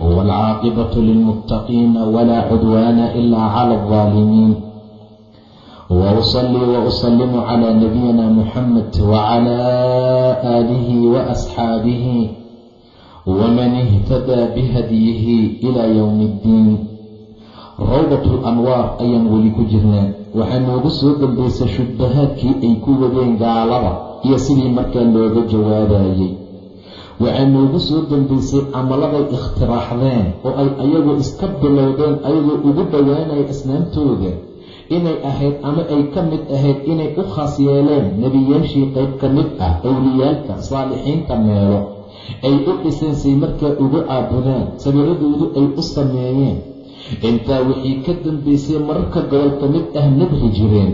والعاقبة للمتقين ولا عدوان إلا على الظالمين وأصلي وأسلم على نبينا محمد وعلى آله وأصحابه ومن اهتدى بهديه إلى يوم الدين rawdat alanwaar ayaan weli ku jirnaa waxaa noogu soo dambaysa shubahaadkii ay ku wadeen gaalada iyo sidii markaa looga jawaabayey waxaa noogu soo dambaysay camaladay ikhtiraaxdeen oo ay ayagu iska bilowdeen ayagoo ugu dhowaanaya asnaamtooda. Inay ahayd ama ay ka mid ahayd inay u khaas yeeleen nebiyaashii qayb ka mid ah owliyaalka saalixiinta meelo. Ay u dhiseen say markaa ugu caabudaan sawiradoodu ay u sameeyeen. Intaa wixii ka dambaysay mararka gobol ka mid ah nadri jireen.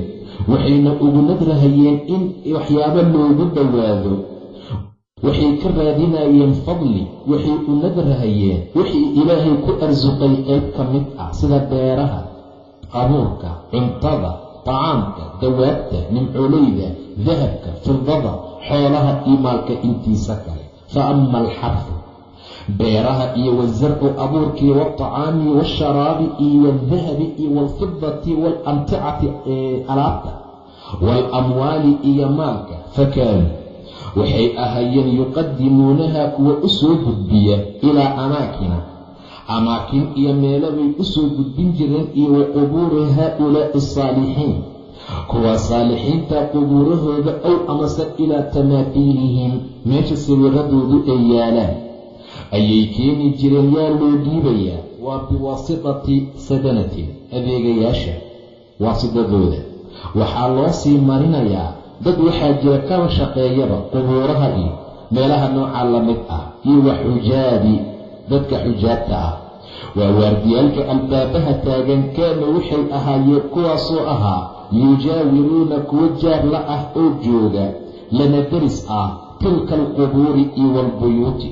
Waxayna ugu nadrahayeen in waxyaabo loogu dhowaado waxay ka raadinayeen fadli waxay u nadrahayeen wixii ilaahay ku arsuqay qayb ka mid ah sida beeraha qabuurka cuntada tacaamka dawaabta nimcooleyda dahabka fidada xoolaha iyo maalka intiisa kale. Fa ama alxarfu beeraha iyo wasarcu abuurkii waatacaami waasharaabi iyo waldahabi iyo waalfidati waalamticati ee alaabta waalamwaali iyo maalka fakaanuu waxay ahaayeen yuqadimuunaha kuwa u soo gudbiya ilaa amaakina. Amaakin iyo meelabay u soo gudbin jireen iyo wa qubuuri haa-ulaa'i asaalixiin kuwa saalixiinta qubuurahooda ow amase ilaa tamaafiilihim meesha sawiradoodu ay yaalaan. Ayay keeni jireen yaa loo dhiibayaa waa biwaasitati sadanatin adeegayaasha waasidadooda waxaa loo sii marinayaa dad waxaa jira kala shaqeeyaba qubuuraha iyo meelaha noocaa la mid ah iyo wa xujaabi dadka xujaabta ah. Waa waardiyaalka albaabaha taagan kaanu waxay ahaayeen kuwaasoo ahaa yujaawiruuna kuwo jaarla ah oo jooga lana deris ah tilka alqubuuri iyo waalbuyuuti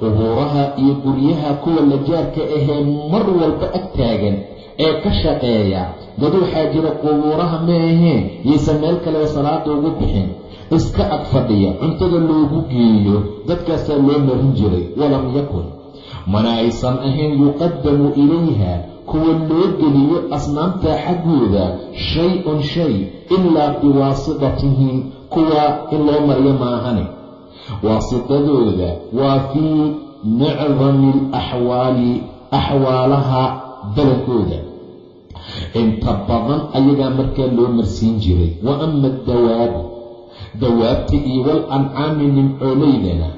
qubuuraha iyo guryaha kuwa la jaarka ahee mar walba ag taagan ee ka shaqeeya. Dad waxaa jira qubuuraha maaheen yaysan meel kaleba salaada ugu bixin. Iska ag fadhiya cuntada loogu geeyo dadkaasaa loo marin jiray walam yakun. Mana aysan ahayn yuqadamu ilayha kuwa loo geliyo asnaamta xaggooda shay-un shay ilaa biwaasidatihim kuwa in loo mariyo maahane waasidadooda waa fii mucdami alaxwaali axwaalaha badankooda inta badan ayagaa markaa loo marsiin jiray. Wa ama adawaabu dawaabta iyo wal ancaami nimcooleydana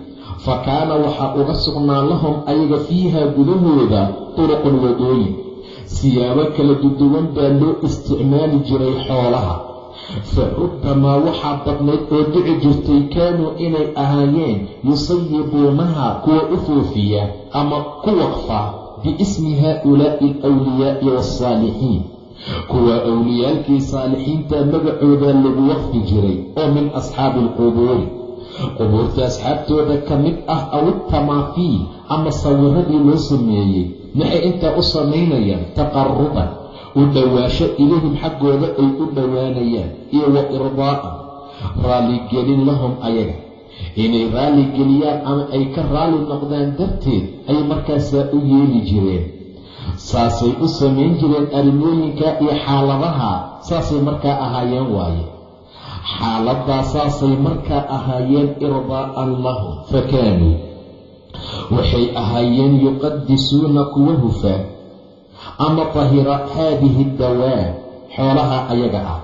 fa kaana waxaa uga sugnaa lahum ayaga fiiha gudahooda turuqun wadooyin siyaabo kala duduwan baa loo isticmaali jiray xoolaha. Fa rubbamaa waxaa badnayd oo dhici jirtay kaanuu inay ahaayeen yusayibuunaha kuwa u foofiya ama ku waqfa biismi haa-ulaa'i alwliyaa'i waaalsaalixiin kuwa awliyaalkii saalixiinta magacooda lagu waqfi jiray oo min asxaabi alqubuuri qubuurta asxaabtooda ka mid ah aw itamaafiil ama sawiradii loo sameeyey maxay intaa u samaynayaan taqaruban u dhowaasho ilayhim xaggooda ay u dhowaanayaan iyo wa irdaa'an raaligelin lahum ayaga inay raaligeliyaan ama ay ka raali noqdaan darteed ay markaasaa u yeeli jireen. Saasay u samayn jireen arrimooyinka iyo xaaladaha saasay markaa ahaayeen waaye. Xaaladaa saasay markaa ahaayeen irdaa'an lahum fakaanuu waxay ahaayeen yuqadisuuna kuwa hufa ama tahira haadihi dawaa xoolaha ayaga ah.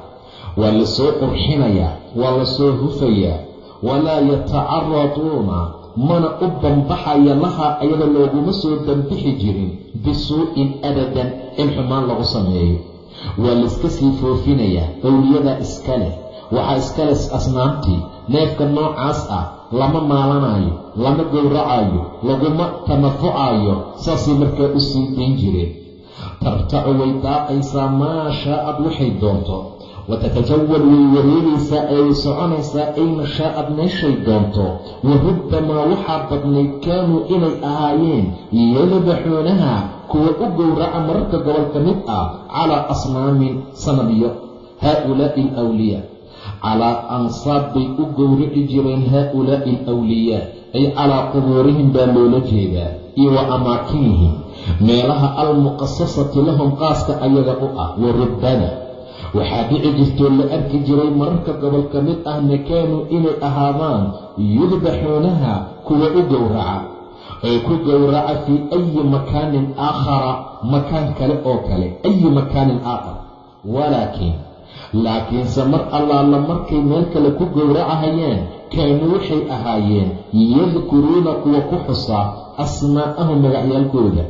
Waa la soo qurxinayaa waa la soo hufayaa walaa yatacaraduuna mana u banbaxaya lahaa ayada looguma soo banbixi jirin bisuu'in abadan in xumaan lagu sameeyo waa layska sii foofinayaa owliyadaa iska leh waxaa iska leh asnaamtii neefka noocaas ah lama maalanaayo lama gowracayo laguma tanafucaayo saasay markaa u sii dayn jireen tartacu way daaqaysaa maa shaa'ad waxay doonto watatajawal way wareegaysaa ayay soconaysaa ayna shaa'ad meeshay doonto wa rubbamaa waxaa badnayd kaanuu inay ahaayeen yadbaxuunaha kuwa u gowraca mararka gobol ka mid ah calaa asnaamin sanabyo haaulaa'i alwliyaa calaa ansaab bay u gowrici jireen haaulaa'i alwliyaa ay calaa qubuurihim baa loola jeedaa iyo wa amaakinihim meelaha almuqasasati lahum qaaska ayaga u ah wa rubbana waxaa dhici jirtoo la arki jiray mararka gobol ka mid ahna kaanuu inay ahaadaan yudbaxuunaha kuwa u gowraca? Ay ku gowraca fii ayi makaanin aakhara makaan kale oo kale ayi makaanin aakhar. Walaakiin laakiinse mar allaala markay meel kale ku gowracahayaan kaanuu waxay ahaayeen yadkuruuna kuwa ku xusaa asmaa'ahum magacyaalkooda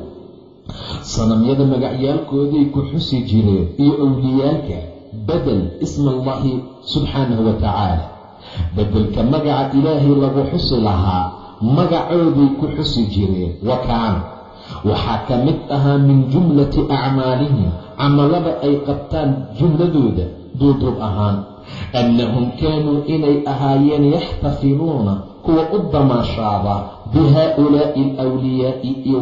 sanamyada magacyaalkooday ku xusi jireen iyo owliyaalka bedel isma allahi subxaanahu wa tacaala. Bedelka magaca ilaahay lagu xusi lahaa magacooday ku xusi jireen wa kaana waxaa ka mid ahaa min jumlati acmaalihim camalada ay qabtaan jumladooda duuduub ahaan. Annahum kaanuu inay ahaayeen yaxtafiluuna kuwa u damaashaada bi haaulaa'i alwliyaa'i iyo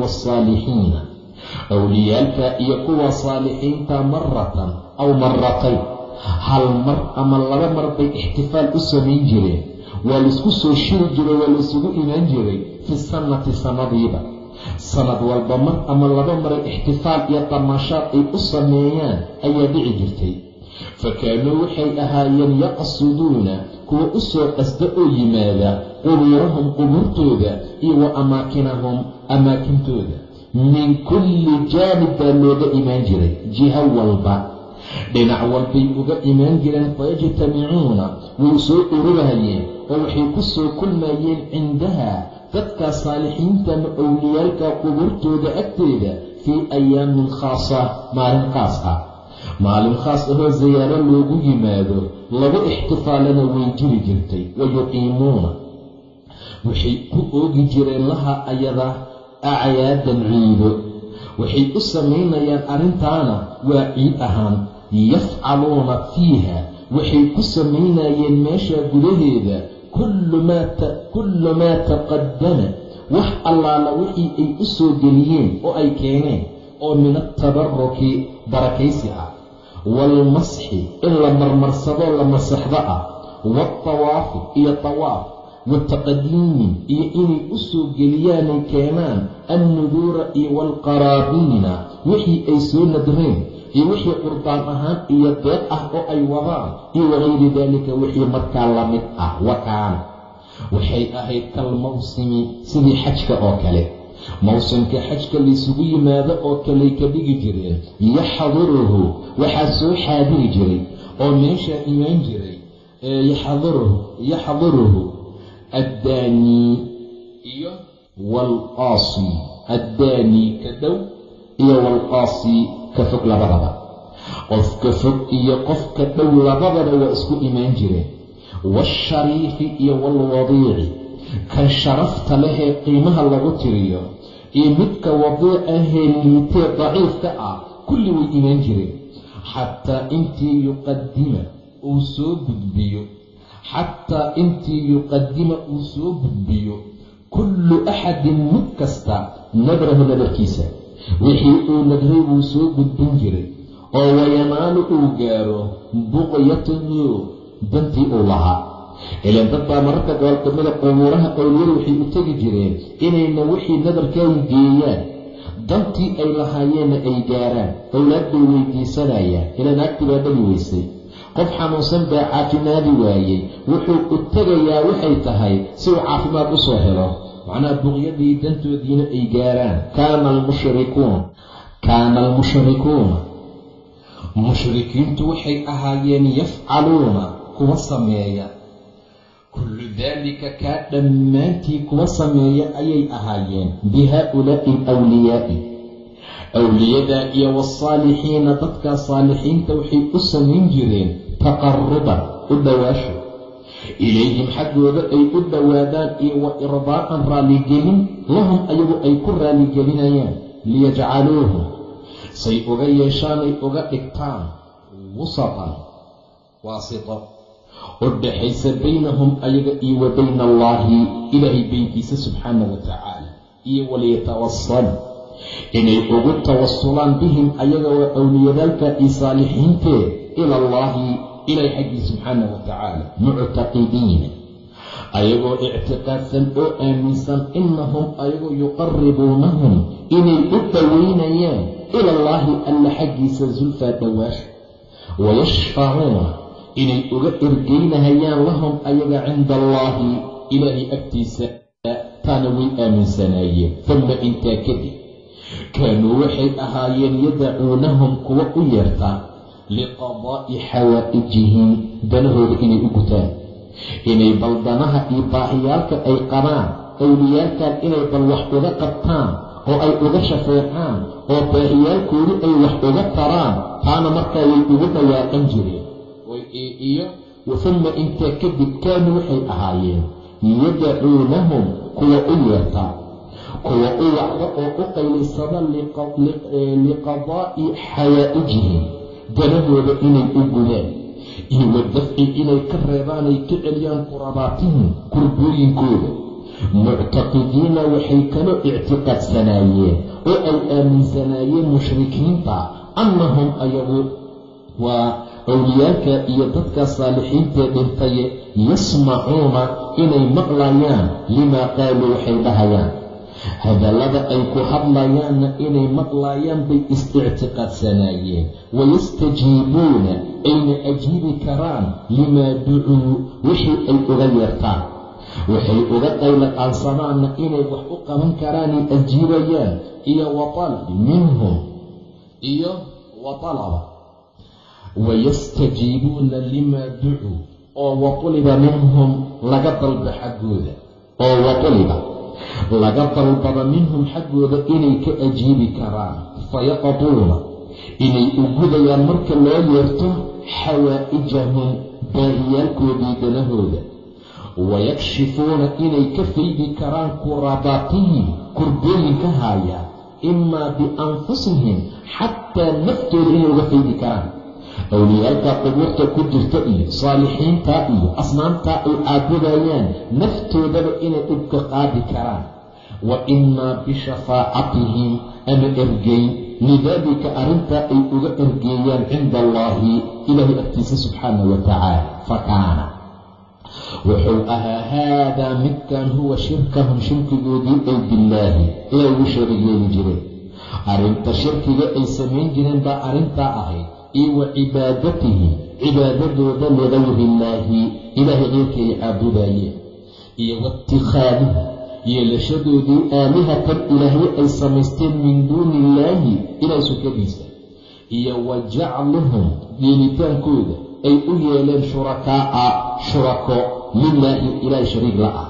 awliyaalka iyo kuwa saalixiinta maratan aw maratayn hal mar ama laba mar bay ixtifaal u samayn jireen. Waa la isku soo shiri jiray waa laysugu imaan jiray fi sannati sannadiiba sanad walba mar ama laba maray ixtifaal iyo damaashaad ay u sameeyaan ayaa dhici jirtay. Fa kaanuu waxay ahaayeen yaqsuduuna kuwa u soo qasda oo yimaada qubuurahum qubuurtooda iyo wa amaakinahum amaakintooda min kulli jaanib baa looga imaan jiray. Jiho walba. Dhinac walbay uga imaan jireen fayajtamicuuna. Way soo ururahayeen oo waxay ku soo kulmayeen cindaha. Dadkaa saalixiintana owliyaalka qubuurtooda agteeda fii ayaamin khaasa maalin khaas ah. Maalin khaas ahoo sayaaro loogu yimaado lagu ixtifaalana way jiri jirtay wa yuqiimuuna. Waxay ku oogi jireen laha ayada acyaadan ciido waxay u samaynayaan arrintaana waa ciid ahaan yafcaluuna fiiha waxay ku samaynayeen meesha gudaheeda kullu maa taqaddama wax allaala wixii ay u soo geliyeen oo ay keeneen oo min atabaruki barakaysi ah waalmasxi in la marmarsadoo la masaxdo ah waaltawaafi iyo tawaaf wataqdiimin iyo inay u soo geliyaanay keenaan annuduura iyo waalqaraabiina wixii ay soo nadreen iyo wixii qurbaan ahaan iyo deeq ah oo ay wadaan iyo wagayri daalika wixii markaa la mid ah wa kaana waxay ahayd kal mawsimi sidii xajka oo kale mawsimka xajka laysugu yimaado oo kaley ka dhigi jireen yaxduruhu waxaa soo xaadiri jiray oo meeshaa imaan jiray yaxduruhu addaanii iyo waalqaasi addaanii ka dhow iyo waalqaasi ka fog labadaba qofka fog iyo qofka dhow labadaba waa isku imaan jireen waashariifi iyo waalwadiici kan sharafta lehee qiimaha lagu tiriyo iyo midka wadiicahee liitee daciifka ah kulli way imaan jireen xataa intii yuqadima uu soo gudbiyo xataa intii yuqadima uu soo gudbiyo kullu axadin mid kasta nadrahu nadarkiisa wixii uu nadray wuu soo gudbin jiray oo wayanaalu uu gaaro buqyatahu dantii uu lahaa ilaan dad baa mararka gobol kamida qubuuraha qowliyada waxay u tegi jireen inayna wixii nadarkaayi geeyaan dantii ay lahaayeenna ay gaaraan owlaad bay weydiisanayaan ilaa naagtii baa dhali weysay qof xanuunsan baa caafimaadi waayey. Wuxuu u tegayaa waxay tahay si uu caafimaad u soo helo. Macnaha buqyadii dantoodiina ay gaaraan. Kaana almushrikuun kaana almushrikuuna mushrikiintu waxay ahaayeen yafcaluuna kuwa sameeya. Kullu daalika kaa dhammaantii kuwa sameeya ayay ahaayeen. Bi haa-ulaa'i alwliyaa'i awliyada iyo wasaalixiina dadka saalixiinta waxay u samayn jireen taqaruban u dhowaasho ilayhim xaggooda ay u dhowaadaan iyo wa irdaa'an raalligelin lahum ayagu ay ku raalligelinayaan liyajcaluuhu say uga yeeshaan ay uga dhigtaan wusatan waasito u dhaxaysa baynahum ayaga iyo wa bayna allaahi ilaahay beynkiisa subxaana wa tacaala iyo waliyatawasal inay ugu tawasulaan bihim ayaga waa awliyadaalka iyo saalixiintee ila allaahi ilaahay xaggii subxaana wa tacaala muctaqidiina ayagoo ictiqaadsan oo aaminsan inahum ayagu yuqaribuunahum inay u dhoweynayaan ila allaahi alla xaggiisa zulfaa dhowaasha wayashfacuuna inay uga ergeynahayaan lahum ayaga cinda allaahi ilaahay agtiisa taana way aaminsanaayeen. Uma intaa kadib kaanuu waxay ahaayeen yadacuunahum kuwa u yeerta liqadaa'i xawaa'ijihim danahooda inay u gutaan. Inay baldanaha iyo baahiyaalka ay qabaan awliyaalkan inay bal wax uga qabtaan oo ay uga shafeecaan oo baahiyaalkoodii ay wax uga taraan taana markaa way ugu dhawaaqan jireen. Iyo uma intaa kadib kaanuu waxay ahaayeen yadacuunahum kuwa u yeerta. Kuwa u wacda oo u qaylaysada liqadaa'i xawaa'ijihim danahooda inay u gudaan iyo wadafci inay ka reebaan ay ka celiyaan qurabaatihim kurbooyinkooda. Muctaqidiina waxay kaloo ictiqaadsanaayeen oo ay aaminsanaayeen mushrikiinta annahum ayagu waa awliyaalka iyo dadka saalixiintee dhintaye yasmacuuna inay maqlayaan limaa qaaluu waxay dhahayaan hadallada ay ku hadlayaanna inay maqlayaan bay is-ictiqaadsanaayeen wayastajiibuuna ayna ajiibi karaan limaa ducuu wixii ay uga yeertaan. Waxay uga qaylaqaansanaanna inay wax u qaban karaanay ajiibayaan iyo watalabi minhum iyo watalaba. Wayastajiibuuna limaa ducuu oo watuliba minhum laga dalba xaggooda oo watuliba laga dalbada minhum xaggooda inay ka ajiibi karaan. Fayaqaduuna inay u gudayaan marka loo yeerto xawaa'ijahum baahiyaalkoodii danahooda wayakshifuuna inay ka faydi karaan kurabaatihim kurbooyinka haaya imaa bianfusihim xataa naftooda inay uga faydi karaan awliyaalka qubuurta ku jirta iyo saalixiinta iyo asnaamtaa ay caabudayaan naftoodaba inay dhibka qaadi karaan. Wa imaa bishafaacatihim ama ergeyn lidaalika arrintaa ay uga ergeeyaan cinda allaahi ilaahay agtiisa subxaana wa tacaala fa kaana wuxuu ahaa haadaa midkan huwa shirkahum shirkigoodii ay billaahi ilaa ugu sheega yeeli jireen arrinta shirkiga ay samayn jireen baa arrintaa ahayd iyo wa cibaadatihim cibaadadooda ligayri illaahi ilaahay keyrkay caabudaayeen iyo waittikhaadihi yeelashadoodii aalihatan ilaahyo ay samaysteen min duuni illaahi ilaah sukadiisa iyo wa jacluhum yeelitaankooda ay u yeeleen shurakaa'a shurako lilaahi ilaahay shariig la ah.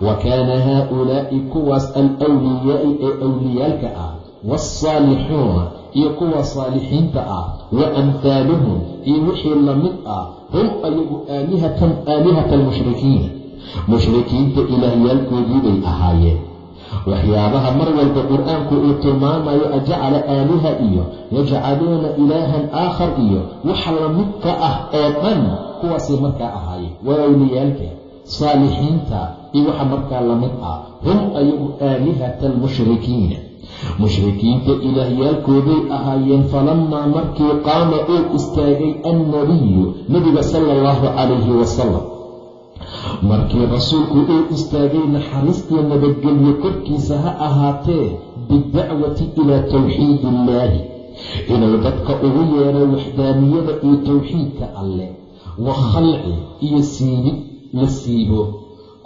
Wa kaana haaulaa'i kuwaas alwliyaa'i ee awliyaalka ah waalsaalixuuna iyo kuwa saalixiinta ah wa amhaaluhum iyo wixii la mid ah hum ayagu aalihatan aalihata almushrikiin mushrikiinta ilaahyaalkoodii bay ahaayeen. Waxyaabaha mar walba qur'aanku uu tilmaamayo ajacala aaliha iyo yajcaluuna ilaahan aakhar iyo waxa la midka ah oo dhan kuwaasay markaa ahaayeen. Waa awliyaalka saalixiinta iyo waxa markaa la mid ah hum ayagu aalihata almushrikiina mushrikiinta ilaahyaalkooday ahaayeen falamaa markii qaama uu istaagay annabiyu nebiga sala allahu calayhi wasalam markii rasuulku uu istaagay naxariistiyo nabadgelyo korkiisa ha ahaatee bidacwati ilaa tawxiidi illaahi inuu dadka ugu yeeray waxdaaniyada iyo towxiidka alleh wa khalci iyo siibid la siibo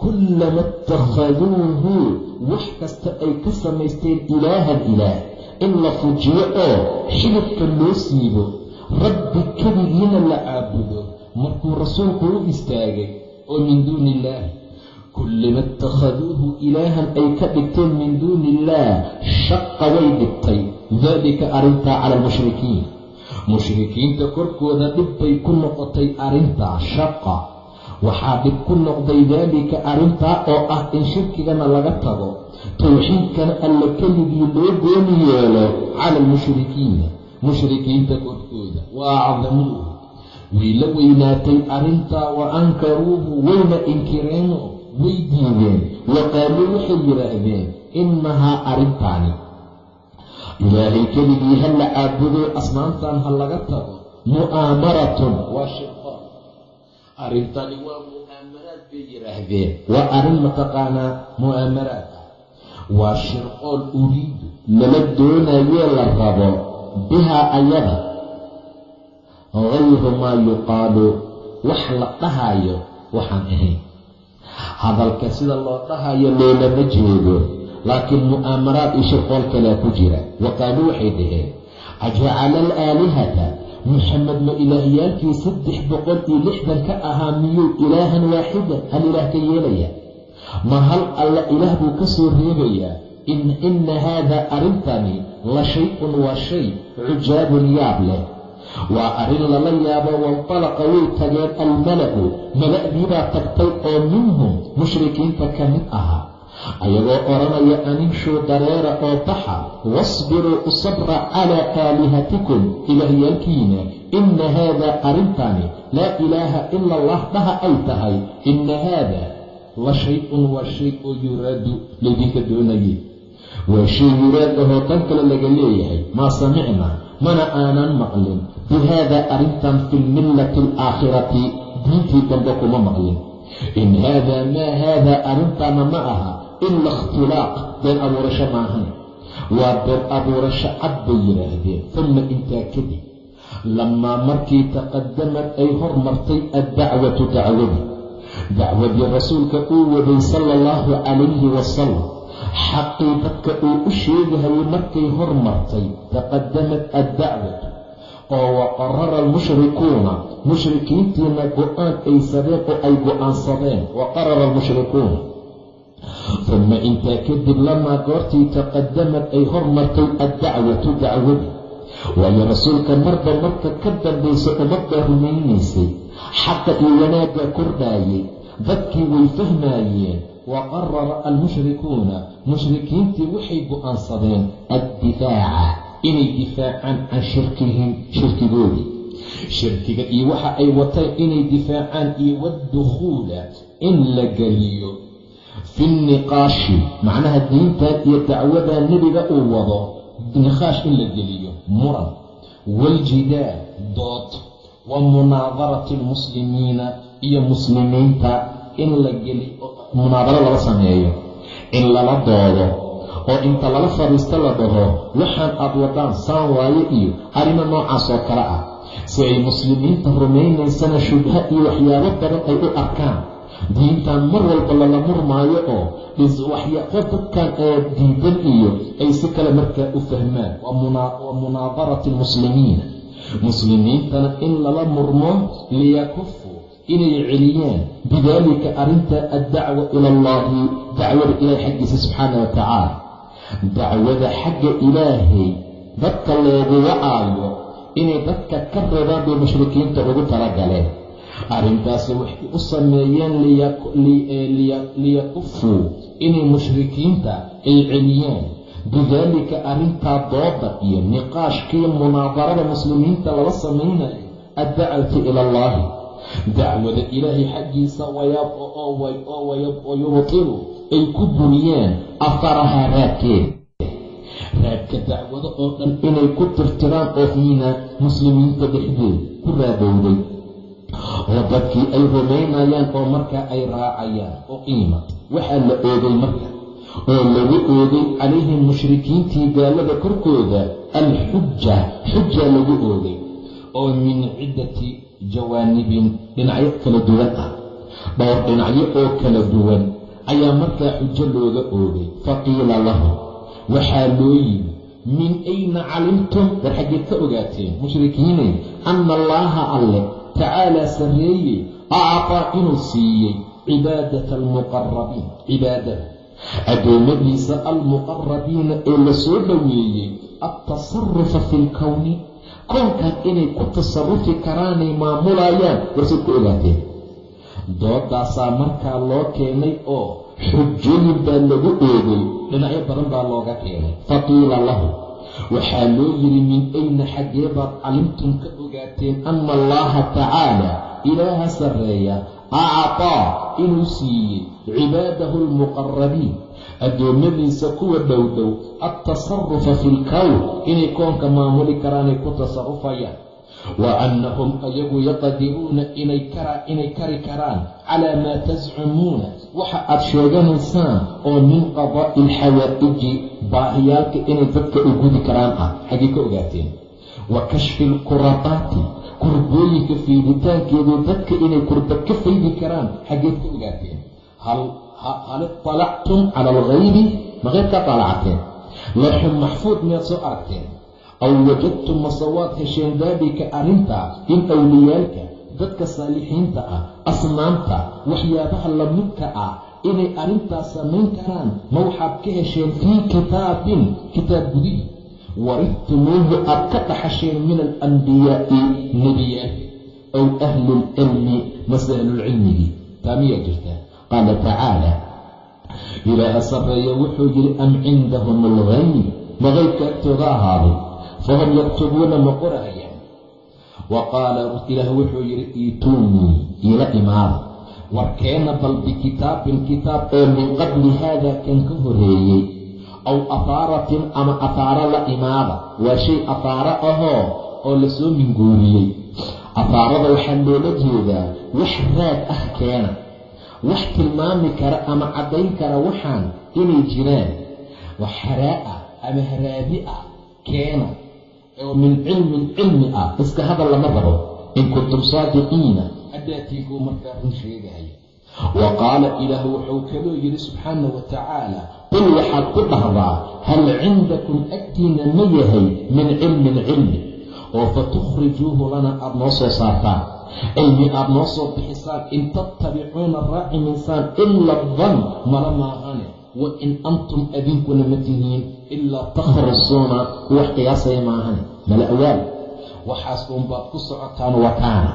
kullama itakhaduuhu wax kasta ay ka samaysteen ilaahan ilaah in la fujiyo oo xidibka loo siibo rabbi keligiina la caabudo markuu rasuulku u istaagay oo min duuni illaahi kullima itakhaduuhu ilaahan ay ka dhigteen min duuni illaah shaqa way dhibtay daalika arrintaa cala almushrikiin mushrikiinta korkooda dhib bay ku noqotay arrintaa shaqa waxaa dhib ku noqday daalika arrintaa oo ah in shirkigana laga tago towxiidkana alla keligii loo gooni yeelo cala almushrikiina. Mushrikiinta korkooda waa acdamuuhu way la weynaatay arrintaa wa ankaruuhu wayna inkireeno way diideen. Wa qaaluu waxay yidhaahdeen innahaa arrintaani ilaahay keligii ha la caabudo asnaantan ha laga tago mu'aamaratun waa shirqool arrintani waa mu'aamaraad bay yidhaahdeen waa arrin mataqaanaa mu'aamaraad ah waa shirqool uriidu lala doonayee la rabo. Bihaa ayada. Gayru maa yuqaalu wax la dhahayo waxaan ahayn hadalka sida loo dhahayo loolama jeedo laakiin mu'aamaraad iyo shirqool kalea ku jira. Wa waxay dhaheen ajacala alaalihata maxamed ma ilaahyaalkii saddex boqol iyo lixdan ka ahaa miyuu ilaahan waaxidan hal ilaah ka yeelaya ma hal alla ilaah buu ka soo reebayaa? Inna haadaa arrintani la shay-un waa shay cujaabun yaab leh. Waa arrin lala yaabo waintalaqa way tageen almala'u. Mala'diibaa tagtay oo minhum mushrikiinta ka mid ahaa ayagoo odhanaya aninshuu dareera oo baxa wasbiruu u sabra calaa aalihatikum. Ilaahyaalkiina inna haadaa arrintani laa ilaaha ila allah dhaha ay tahay. Inna haadaa la shay-un waa shay oo yuraadu laydinka doonayay. Waa shay yuraad ahoo dan kale laga leeyahay. Maa samicna mana aanan maqlin. Bi haadaa arrintan fi lmillati alaakhirati diintii dambe kuma maqlin. In haadaa maa haadaa arrintaana ma aha ila ikhtilaaq been abuurasho maahan waa been abuurasho cad bay yidhaahdeen uma intaa kadib lamaa markii taqadamad ay hormartay addacwatu dacwadii dacwadii rasuulka uu waday sala allahu calayhi wasalam xaqii dadka uu u sheegahayay markay hormartay taqadamad addacwatu oo wa qarara almushrikuuna mushrikiintiina go'aan ay sadeen oo ay go'aansadeen wa qarara almushrikuuna uma intaa kadib lamaa goortii taqadamad ay hormartay addacwatu dacwadi. Waayo rasuulka marba marka ka dambaysa ummadbaa rumaynaysay xaqa iyo wanaagga kordhaayay dadkii way fahmaayeen wa qarara almushrikuuna mushrikiintii waxay go'aansadeen addifaaca inay difaacaan can shirkihim shirkigoodii. Shirkiga iyo waxa ay wataan inay difaacaan iyo waddukhuula in la geliyo fi nniqaashi macnaha diintan iyo dacwadaa nebiga uu wado niqaash in la geliyo muran waaljidaal dood wa munaadarati almuslimiina iyo muslimiinta in la geliyo munaadaro lala sameeyo in lala doodo oo inta lala fadhiisto la dhaho waxaan aad wadaan saan waaye iyo arrimo noocaas oo kale ah si ay muslimiinta rumaynaysana shubha iyo waxyaabo badan ay u arkaan diintan mar walba lala murmaayo oo qof dadkan ee diidan iyo ay si kale markaa u fahmaan. Waa munaadarati almuslimiina muslimiintana in lala murmo liyakufuu inay celiyaan bidaalika arrinta addacwa ila allaahi dacwada ilaahay xaggiisa subxaana wa tacaala dacwada xagga ilaahay dadka loogu wacaayo inay dadka ka reebaan bay mushrikiinta ugu talagaleen arrintaasi waxay u sameeyeen liyakufuu inay mushrikiinta ay celiyaan bidaalika arrintaa dooda iyo niqaashkii munaadarada muslimiinta lala samaynayo addacwatu ila allaahi dacwada ilaahay xaggiisa yubtilu ay ku buriyeen afaraha raadkeed. Raadka dacwado oo dhan inay ku tirtiraan oo fiina muslimiinta dhexdeed ku raadowday oo dadkii ay rumaynayaan oo markaa ay raacayaan oo qiimad waxaa la oogay marka oo lagu oogay calayhim mushrikiintii gaalada korkooda alxuja xuja lagu oogay oo min ciddati jawaanibin dhinacyo kala duwan ah. Dhowr dhinacyo oo kala duwan ayaa markaa xujo looga oogay. Faqiila lahum waxaa loo yimi min ayna calimtum? War xaggeed ka ogaateen mushrikiinay anna allaaha alle tacaalaa sarreeyey actaa inuu siiyey cibaadata almuqarabiin cibaadada. Addoommadiisa almuqarabiina ee la soo dhoweeyey altasarufa fi lkowni koonkan inay ku tasarufi karaanay maamulayaan warsayd ku ogaateen. Doodaasaa markaa loo keenay oo xujooyin baa lagu oogay dhinacyo badan baa looga keenay. Faqiila lahu waxaa loo yidhi min ayna xaggee baad calimtum ka ogaateen ana allaha tacaala ilaaha sarreeya actaa inuu siiyey cibaadahu almuqarabiin addoommadiisa kuwa dhowdhow altasarufa fi lkown inay koonka maamuli karaanay ku tasarufayaan wa annahum ayagu yaqdiruuna inay kari karaan calaa maa tascumuuna waxa aad sheeganaysaan oo min qadaa'i alxawaa'iji baahiyaalka inay dadka u gudi karaan ah xaggay ka ogaateen wa kashfi alkurabaati kurbooyinka fiiditaankeedu dadka inay kurba ka faydi karaan xaggeed ka ogaateen hal iطalactum cala alghaybi maqeyd kaa taalacateen looxun maxfuud miyaad soo aragteen aw wajadtum masawaad hesheen daalika arrintaa in awliyaalka dadka saalixiinta ah asnaamta waxyaabaha lamidka ah inay arrintaas samayn karaan ma waxaad ka hesheen fii kitaabin kitaab gudihi waristumuuhu aad ka dhaxasheen min alanbiyaa'i nebiyaalka aw ahli lcilmi mase ahlulcilmigii taa miyaa jirta qaala tacaala ilaaha sarreeya wuxuu yidhi am cindahum alghayb ma qaybka agtooda ahaaday fahum yaktubuuna ma qorahayaan wa qaala ilaah wuxuu yidhi iituunii iila imaada warkeena bal bikitaabin kitaab oo min qabli haada kan ka horeeyey aw afaaratin ama afaaro la imaada waa shay afaaro ahoo oo la soo minguuriyey afaarada waxaa loola jeedaa wax raad ah keena wax tilmaami kara ama caddayn kara waxaan inay jiraan wax haraa-ah ama haraadi ah keena oo min cilmin cilmi ah. Iska hadal lama rabo in kuntum saadiqiina. Haddaatiinkuu markaa run sheegaya wa qaala ilaah wuxuu kaloo yidhi subxaana wa tacaala qul waxaad ku dhahdaa hal cindakum agtiina ma yahay min cilmin cilmi? Oo fatukhrijuuhu lana aada noo soo saartaan cilmi aada noo soo bixisaan in tattabicuuna raaci maysaan ila dan mala maahane. Wa in antum adinkuna ma tihiin ilaa takhrusuuna wax qiyaasaya maahane mala awaal waxaas uunbaad ku socotaan wakaana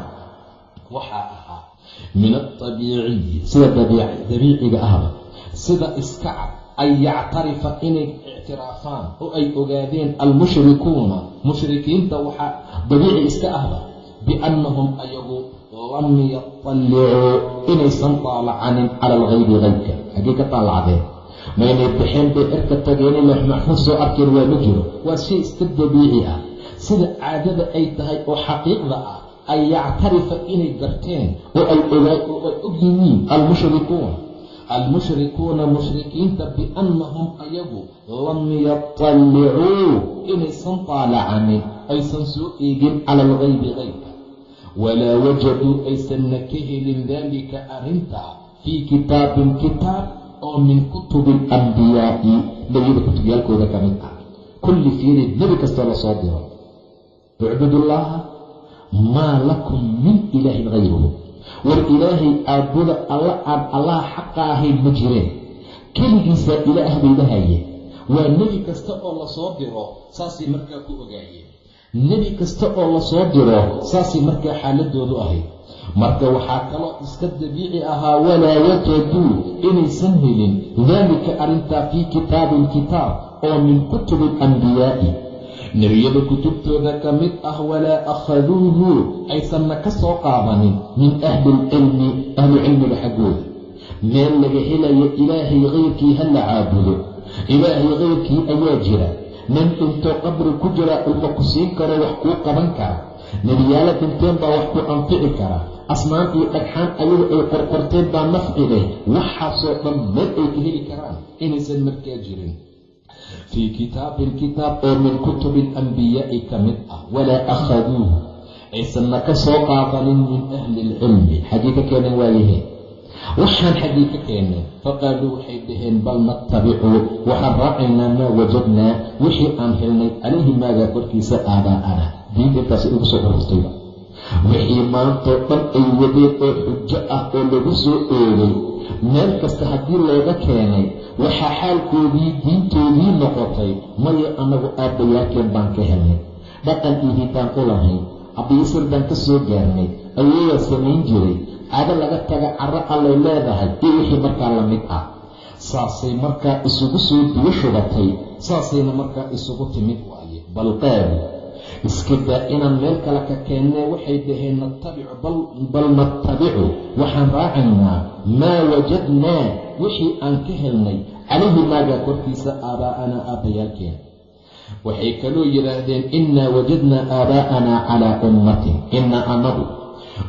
waxaa ahaa min altabiiciyi sida dabiiciga ahba sida iska an yactarifa inay ictiraafaan oo ay ogaadeen almushrikuuna. Mushrikiinta waxaa dabiici iska ahba biannahum ayagu lam yatallicuu inaysan taalacanin cala alghaybi haybka haggii ka taalacdeen maynay baxeen bay cirka tageenay loox maxfuud soo arkeen waa ma jiro. Waa shay iska dabiici ah sida caadada ay tahay oo xaqiiqda ah an yactarifa inay garteen oo ay og yihiin almushrikuun almushrikuuna mushrikiinta biannahum ayagu lam yatallicuu inaysan taalacanin aysan soo eegin cala alghaybi haybka walaa wajaduu aysanna ka helin daalika arrintaa fii kitaabin kitaab oo min kutubi alambiyaa'i nebiyada kutubyaalkooda ka mid ah. Kulli fiirin nebi kastoo la soo diro ucbudullaaha maa lakum min ilaahin hayruhu war ilaahay aabuda alla aan allaha xaqa ahayn ma jireen. Keligiisaa ilaah bay dhahayeen waa nebi kasta oo la soo diro saasay markaa ku ogaayeen nebi kasta oo la soo diro saasay markaa xaaladoodu ahayd. Marka waxaa kaloo iska dabiici ahaa walaa wajaduu inaysan helin. Daalika arrintaa fii kitaabin kitaab oo min kutubi alambiyaa'i nebiyada kutubtooda ka mid ah walaa akhaduuhu aysanna ka soo qaadanin min ahli ilcilmi ahlu cilmiga xaggooda meel laga helayo ilaahay kayrkii ha la caabudo ilaahay kayrkii ayaa jira. Nin dhintoo qabri ku jiraa ilma ku siin karo wax kuu qaban kara. Nebiyaala dhinteen baa wax ku anfici kara. Asnaan iyo dhagxaan ayagu ay qorqorteen baa nafci leh. Waxaasoo dhan meel ay ka heli karaan. Inaysan markaa jirin fii kitaabin kitaab oo min kutubi alambiyaa'i ka mid ah walaa akhaduuhu aysanna ka soo qaadanin min ahli ilcilmi xaggii ka keeneen waayaheen waxaan xaggii ka keeneen faqaaluu waxay dhaheen bal nattabicu waxaan raacaynaa maa wajadnaa wixii aan helnay calayhi maagaa korkiisa aabaa'ana diinta intaasi ugu soo ururtayba wixii maantoo dhan ay wadeen oo xujo ah oo lagu soo oogay meel kasta haddii looga keenay waxaa xaalkoodii diintoodii noqotay maya annagu aabbayaalkeen baan ka helnay. Dhaqan iyo hitaan u lahayn. Abiyasir baan ka soo gaarnay awoodaa samayn jiray. Caado laga taga caro allay leedahay iyo wixii markaa la mid ah. Saasay markaa isugu soo biyo shubatay saasayna markaa isugu timid waaye. Bal qaalu iska daa inaan meel kale ka keennee waxay dhaheen natabicu bal natabicu waxaan raacaynaa maa wajadnaa wixii aan ka helnay. Calayhi maagaa korkiisa aabaa'anaa aabbayaalkeen waxay kaloo yidhaahdeen innaa wajadnaa aabaa'anaa calaa ummatin inna anagu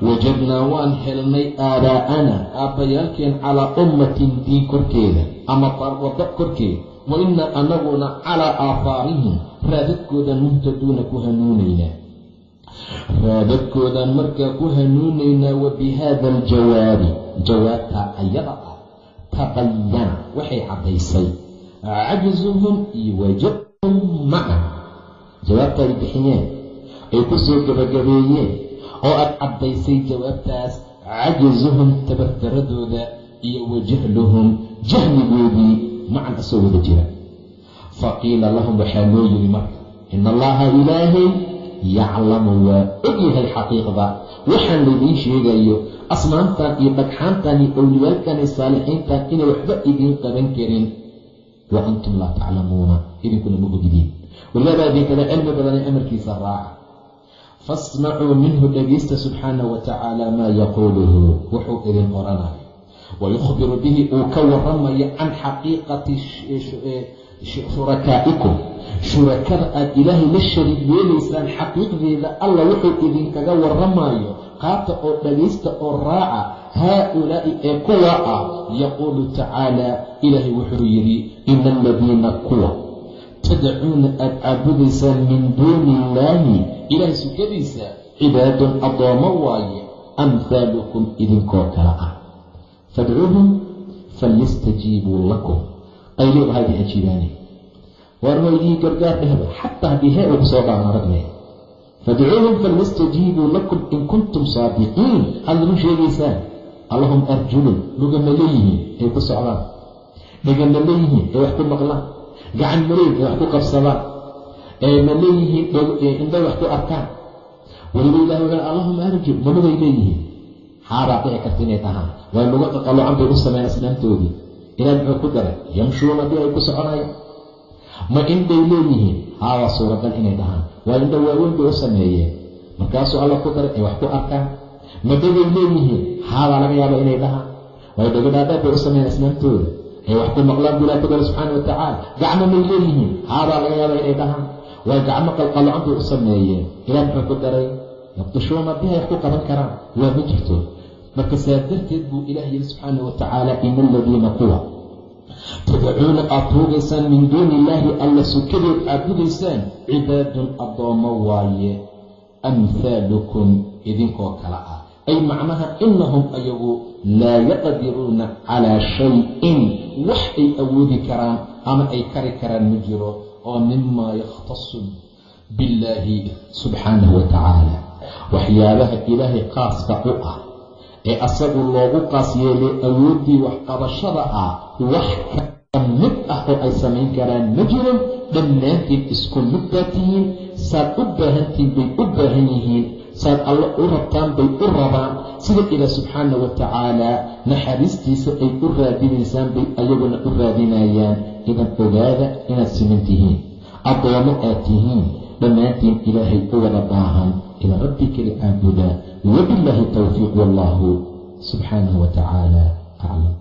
wajadnaa waan helnay aabaa'anaa aabbayaalkeen calaa ummatin diin korkeeda ama wadda korkeeda wa innaa anaguna calaa aafaarihim. Raadadkoodaan muhtaduuna ku hanuunaynaa raadadkoodaan markaa ku hanuunaynaa wa bi haada aljawaabi jawaabtaa ayada ah tabayana waxay caddaysay. Cajzuhum iyo wajahum maca. Jawaabta ay bixiyeen ay ku soo gabagabeeyeen oo aad caddaysay jawaabtaas cajzuhum tabardaradooda iyo wajahluhum jahligoodii macan asoo wada jira. Faqiila lahum waxaa loo yidhi marka ina allaha ilaahay yaclamu waa ogyahay xaqiiqda. Waxaan laydiin sheegayo asnaamtan iyo dhagxaantan iyo owliyaalkan iyo saalixiintan inay waxba idiin qaban karin. Wa antum laa taclamuuna idinkuna ma ogdiin walibaabaa idinkale cilmi badanee amarkiisa raaca. Fasmacuu minhu dhegaysta subxaanahu wa tacaala maa yaquuluhu wuxuu idin qoranayo wayukhbiru bihi uu ka waramayo can xaqiiqati shurakaa'ikum shurakada aad ilaahay la shariig yeelaysaan xaqiiqdeeda alla wuxuu idinkaga waramayo qaata oo dhagaysta oo raaca haa-ulaa'i ee kuwa ah yaquulu tacaala ilaahay wuxuu yidhi ina aladiina kuwa tadacuuna aad caabudaysaan min duuni illaahi ilaahay sukadiisa cibaadun addoommo waaye amhaalukum idinkoo kale ah fadcuuhum falyastajiibuu lakum qayli waxaadi ajiibaane waar waydii gargaar dhehba xataa haddii hee ugu soo dhaan aragne fadcuuhum falyastajiibuu lakum in kuntum saadiqiin had lagu sheegaysaan allahum arjulun lugama leeyihiin ay ku socdaan dhegama leeyihiin ee wax ku maqlaan gacan maleyn ee wax ku qabsadaan ee ma indhay wax ku arkaan weliba ilahi wuxuu allahuma arjul maluday leeyihiin xaabaa dhici karta inay dhahaan waa luga qaqalocan bay u sameyn asnaamtoodii ilaah muxuu ku daray yamshuuna bi ay ku soconayaan ma indhay leeyihiin haabaa suuragal inay dhahaan waa indha waaweyn bay u sameeyeen markaasuu alla ku daray ay wax ku arkaan ma dhegay leeyihiin haabaa laga yaaba inay dhahaan waayo dhagadhaadhaab bay u sameeyeen asnaamtooda ay wax ku maqlaan buu ilaah ku subxaana wa tacaala gacmo may leeyihiin haabaa laga yaaba inay dhahaan waayo gacmo qalqalocan bay u sameeyeen ilaah muxuu ku daray yabdishuuna biha wax ku qaban karaan waa ma jirto marka saa darteed buu ilaah yidhi subxaana wa tacaala ina aladiina kuwa tadacuuna aad tuugaysaan min duuni illaahi alla sukadeed caabudaysaan cibaadun addoommo waaye. Amhaalukum idinkoo kale ah. Ay macnaha inahum ayagu laa yaqdiruuna calaa shay-in. Wax ay awoodi karaan ama ay kari karaan ma jiro oo mimaa yakhtasu billaahi subxaanahu wa tacaala. Waxyaabaha ilaahay qaaska u ah ee asagu loogu qaas yeelay awooddii waxqabashada ah wax ka mid ah oo ay samayn karaan ma jiro dhammaantiin isku mid baa tihiin saad u baahantihiin bay u baahan yihiin saad alle u rabtaan bay u rabaan sida ilaah subxaana wa tacaala naxariistiisa ay u raadinaysaan bay ayaguna u raadinayaan. Idan ogaada inaad siman tihiin addoommo aad tihiin dhammaantiin ilaahay u wada baahan. Ilaa rabbi keli caabuda towfiiq wallahu subxaanahu wa tacaala aclam